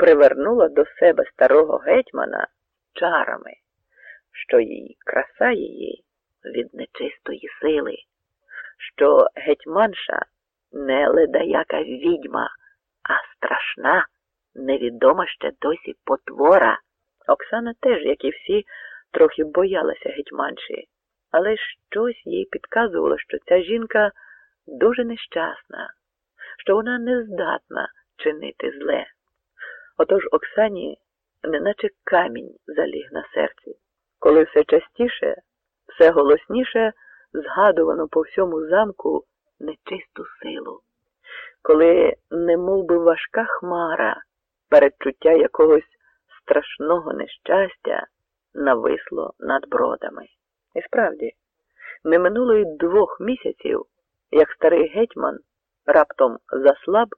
привернула до себе старого гетьмана чарами, що їй краса її від нечистої сили, що гетьманша не ледаяка відьма, а страшна, невідома ще досі потвора. Оксана теж, як і всі, трохи боялася гетьманші, але щось їй підказувало, що ця жінка дуже нещасна, що вона не здатна чинити зле. Отож Оксані неначе камінь заліг на серці, коли все частіше, все голосніше згадувано по всьому замку нечисту силу, коли не би важка хмара, передчуття якогось страшного нещастя нависло над бродами. І справді, не минуло й двох місяців, як старий гетьман раптом заслаб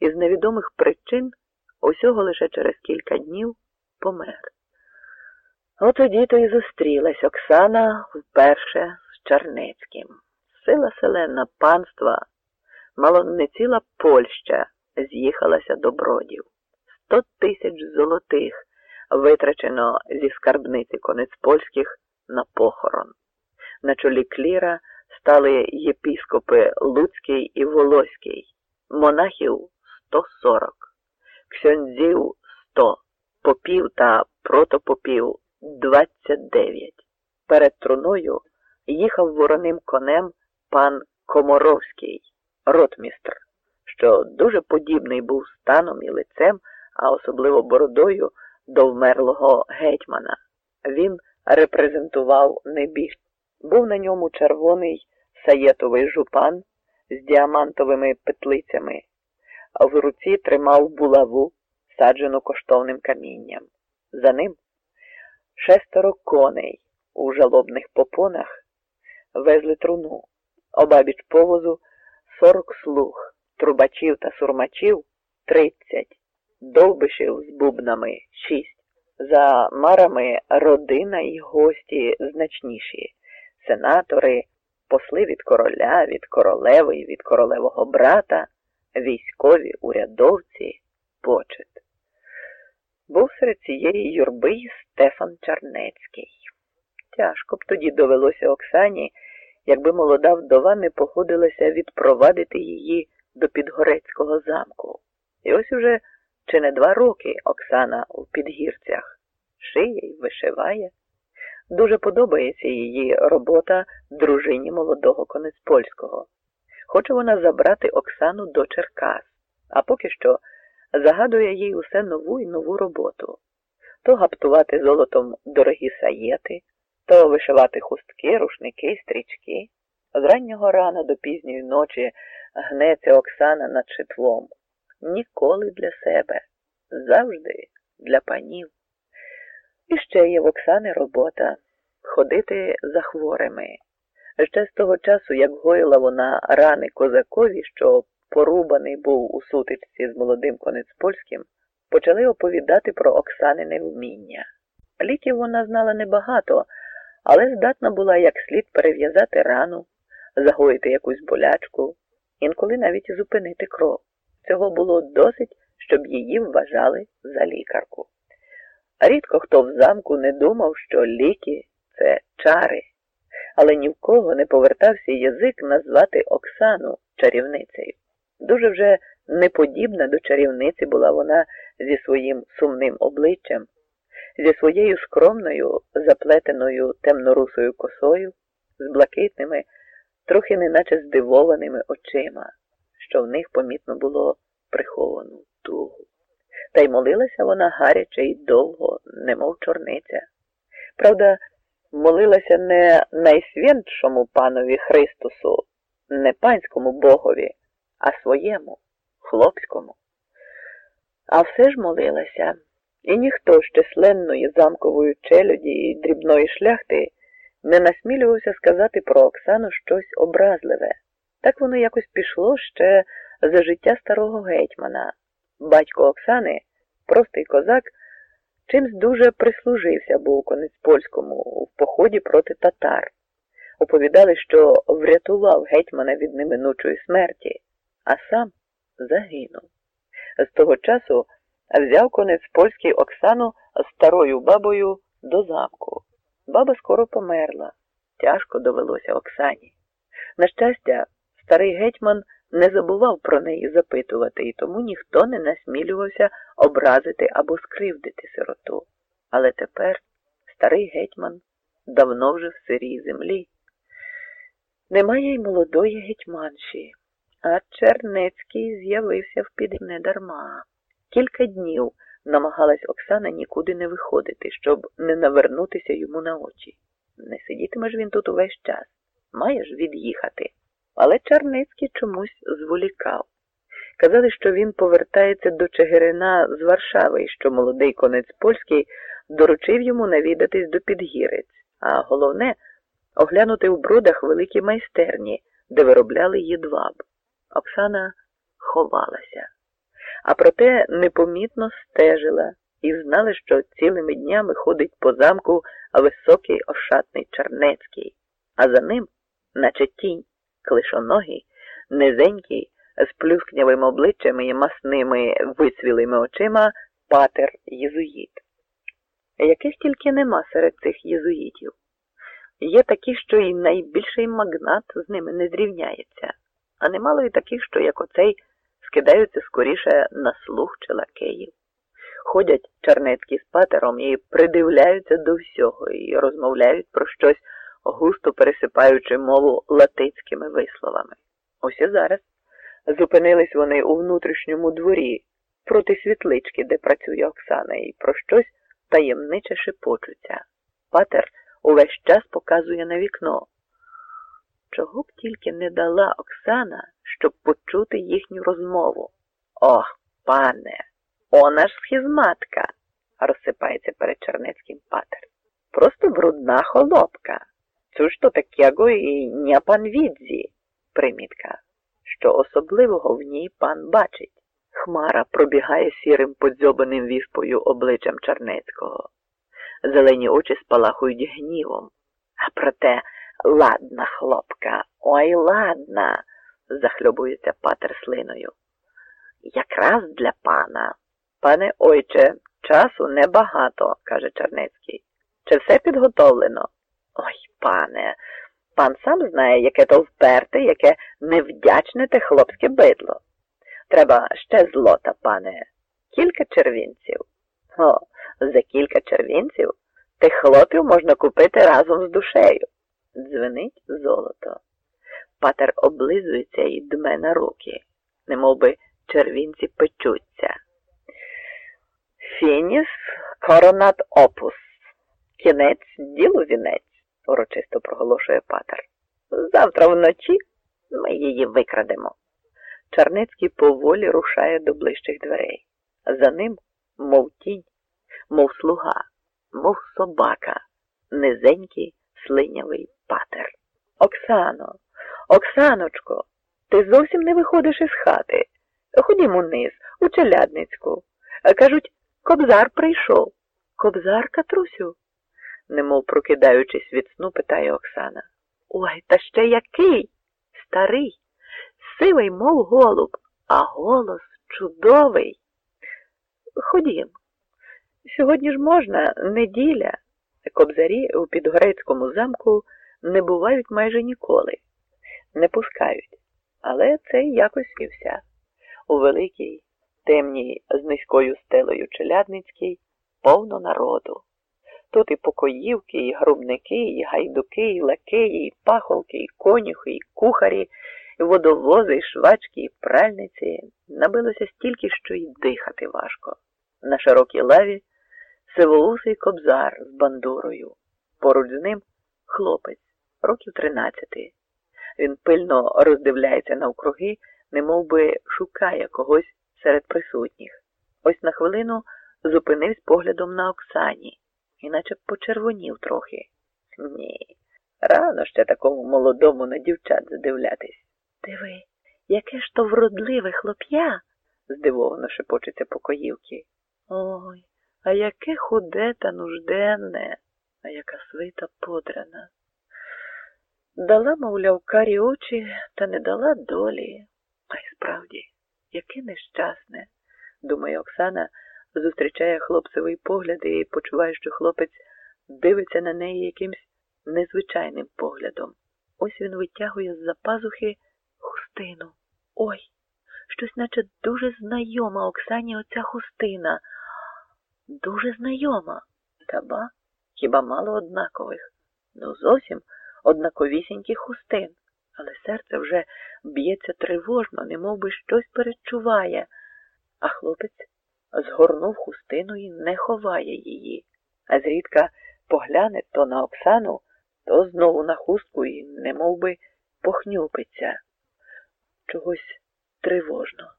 і з невідомих причин усього лише через кілька днів помер. От тоді то і зустрілась Оксана вперше з Чернецьким. Сила селена панства, мало не ціла Польща з'їхалася до бродів. Сто тисяч золотих витрачено зі скарбниці конець польських на похорон. На чолі кліра стали єпіскопи Луцький і Волоський, монахів 140, ксьондзів 100, попів та протопопів 29. Перед труною їхав вороним конем пан Коморовський, ротмістр, що дуже подібний був станом і лицем, а особливо бородою до вмерлого гетьмана. Він репрезентував небіж. Був на ньому червоний саєтовий жупан з діамантовими петлицями, а в руці тримав булаву, саджену коштовним камінням. За ним шестеро коней у жалобних попонах везли труну, обабіч повозу сорок слуг, трубачів та сурмачів тридцять, довбишів з бубнами шість. За марами родина і гості значніші, сенатори, посли від короля, від королеви і від королевого брата, військові, урядовці, почет. Був серед цієї юрби Стефан Чарнецький. Тяжко б тоді довелося Оксані, якби молода вдова не погодилася відпровадити її до Підгорецького замку. І ось уже чи не два роки Оксана у підгірцях шиє й вишиває. Дуже подобається її робота дружині молодого конець польського. Хоче вона забрати Оксану до Черкас, а поки що загадує їй усе нову і нову роботу то гаптувати золотом дорогі саєти, то вишивати хустки, рушники, стрічки. З раннього рана до пізньої ночі гнеться Оксана над шитвом. Ніколи для себе, завжди для панів. І ще є в Оксани робота ходити за хворими. Ще з того часу, як гоїла вона рани козакові, що порубаний був у сутичці з молодим конець польським, почали оповідати про Оксанине вміння. Ліків вона знала небагато, але здатна була як слід перев'язати рану, загоїти якусь болячку, інколи навіть зупинити кров. Цього було досить, щоб її вважали за лікарку. Рідко хто в замку не думав, що ліки це чари, але ні в кого не повертався язик назвати Оксану чарівницею. Дуже вже неподібна до чарівниці була вона зі своїм сумним обличчям, зі своєю скромною, заплетеною темнорусою косою, з блакитними, трохи неначе здивованими очима, що в них помітно було приховану тугу. Та й молилася вона гаряче й довго, немов чорниця. Правда, молилася не найсвятшому панові Христусу, не панському богові, а своєму, хлопському. А все ж молилася, і ніхто з численної замкової челюді і дрібної шляхти не насмілювався сказати про Оксану щось образливе. Так воно якось пішло ще за життя старого гетьмана. Батько Оксани, простий козак, чимсь дуже прислужився був конець польському в поході проти татар. Оповідали, що врятував гетьмана від неминучої смерті, а сам загинув. З того часу взяв конець польський Оксану старою бабою до замку. Баба скоро померла. Тяжко довелося Оксані. На щастя, старий гетьман не забував про неї запитувати, і тому ніхто не насмілювався образити або скривдити сироту. Але тепер старий гетьман давно вже в сирій землі. Немає й молодої гетьманші, а Чернецький з'явився в піді недарма. Кілька днів намагалась Оксана нікуди не виходити, щоб не навернутися йому на очі. Не сидітиме ж він тут увесь час, маєш від'їхати. Але Чарницький чомусь зволікав. Казали, що він повертається до Чигирина з Варшави що молодий конець польський доручив йому навідатись до Підгірець, а головне оглянути в бродах великі майстерні, де виробляли їдваб. Оксана ховалася, а проте непомітно стежила і знала, що цілими днями ходить по замку високий ошатний Чернецький, а за ним, наче тінь, клишоногий, низенький, з плюскнявим обличчям і масними вицвілими очима патер єзуїт. Яких тільки нема серед цих єзуїтів. Є такі, що і найбільший магнат з ними не зрівняється, а немало і таких, що, як оцей, скидаються скоріше на слух чи лакеїв. Ходять чернецькі з патером і придивляються до всього і розмовляють про щось, густо пересипаючи мову латицькими висловами. Ось і зараз зупинились вони у внутрішньому дворі проти світлички, де працює Оксана, і про щось таємниче шепочуться. Патер увесь час показує на вікно. Чого б тільки не дала Оксана, щоб почути їхню розмову? Ох, пане, она ж схизматка, розсипається перед Чернецьким патер. Просто брудна холопка. Цю ж то такого і не пан відзі, примітка, що особливого в ній пан бачить. Хмара пробігає сірим подзьобаним віспою обличчям Чернецького. Зелені очі спалахують гнівом. А проте ладна хлопка, ой ладна, захльобується патер слиною. Якраз для пана. Пане ойче, часу небагато, каже Чернецький. Чи все підготовлено? Ой, пане, пан сам знає, яке то вперте, яке невдячне те хлопське бидло. Треба ще злота, пане, кілька червінців. О, за кілька червінців тих хлопів можна купити разом з душею. Дзвенить золото. Патер облизується і дме на руки, немов би червінці печуться. Фініс коронат опус. Кінець ділу вінець, вночі ми її викрадемо. Чарницький поволі рушає до ближчих дверей. За ним, мов тінь, мов слуга, мов собака, низенький слинявий патер. Оксано, Оксаночко, ти зовсім не виходиш із хати. Ходімо униз, у челядницьку. Кажуть, кобзар прийшов. Кобзар, Катрусю? немов прокидаючись від сну, питає Оксана. Ой, та ще який? Старий, сивий, мов голуб, а голос чудовий. Ходім. Сьогодні ж можна, неділя. Кобзарі у Підгорецькому замку не бувають майже ніколи, не пускають. Але це якось і вся. У великій, темній, з низькою стелею челядницькій повно народу. Тут і покоївки, і грубники, і гайдуки, і лакеї, і пахолки, і конюхи, і кухарі, і водовози, і швачки, і пральниці. Набилося стільки, що й дихати важко. На широкій лаві сивоусий кобзар з бандурою. Поруч з ним хлопець, років тринадцяти. Він пильно роздивляється навкруги, немов би шукає когось серед присутніх. Ось на хвилину зупинився поглядом на Оксані іначе почервонів трохи. Ні, рано ще такому молодому на дівчат задивлятись. Диви, яке ж то вродливе хлоп'я, здивовано шепочеться покоївки. Ой, а яке худе та нужденне, а яка свита подрана. Дала, мовляв, карі очі, та не дала долі. А й справді, яке нещасне, думає Оксана, зустрічає хлопцевий погляд і почуває, що хлопець дивиться на неї якимсь незвичайним поглядом. Ось він витягує з-за пазухи хустину. Ой, щось наче дуже знайома Оксані оця хустина. Дуже знайома. Та ба, хіба мало однакових? Ну, зовсім однаковісіньких хустин. Але серце вже б'ється тривожно, немов би щось перечуває, а хлопець згорнув хустину і не ховає її, а зрідка погляне то на Оксану, то знову на хустку і немов би похнюпиться. Чогось тривожно,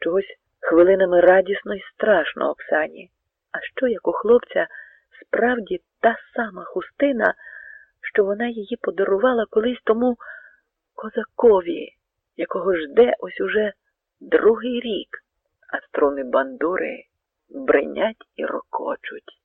чогось хвилинами радісно і страшно Оксані. А що як у хлопця справді та сама хустина, що вона її подарувала колись тому козакові, якого жде ось уже другий рік, а струни бандури бринять і рокочуть.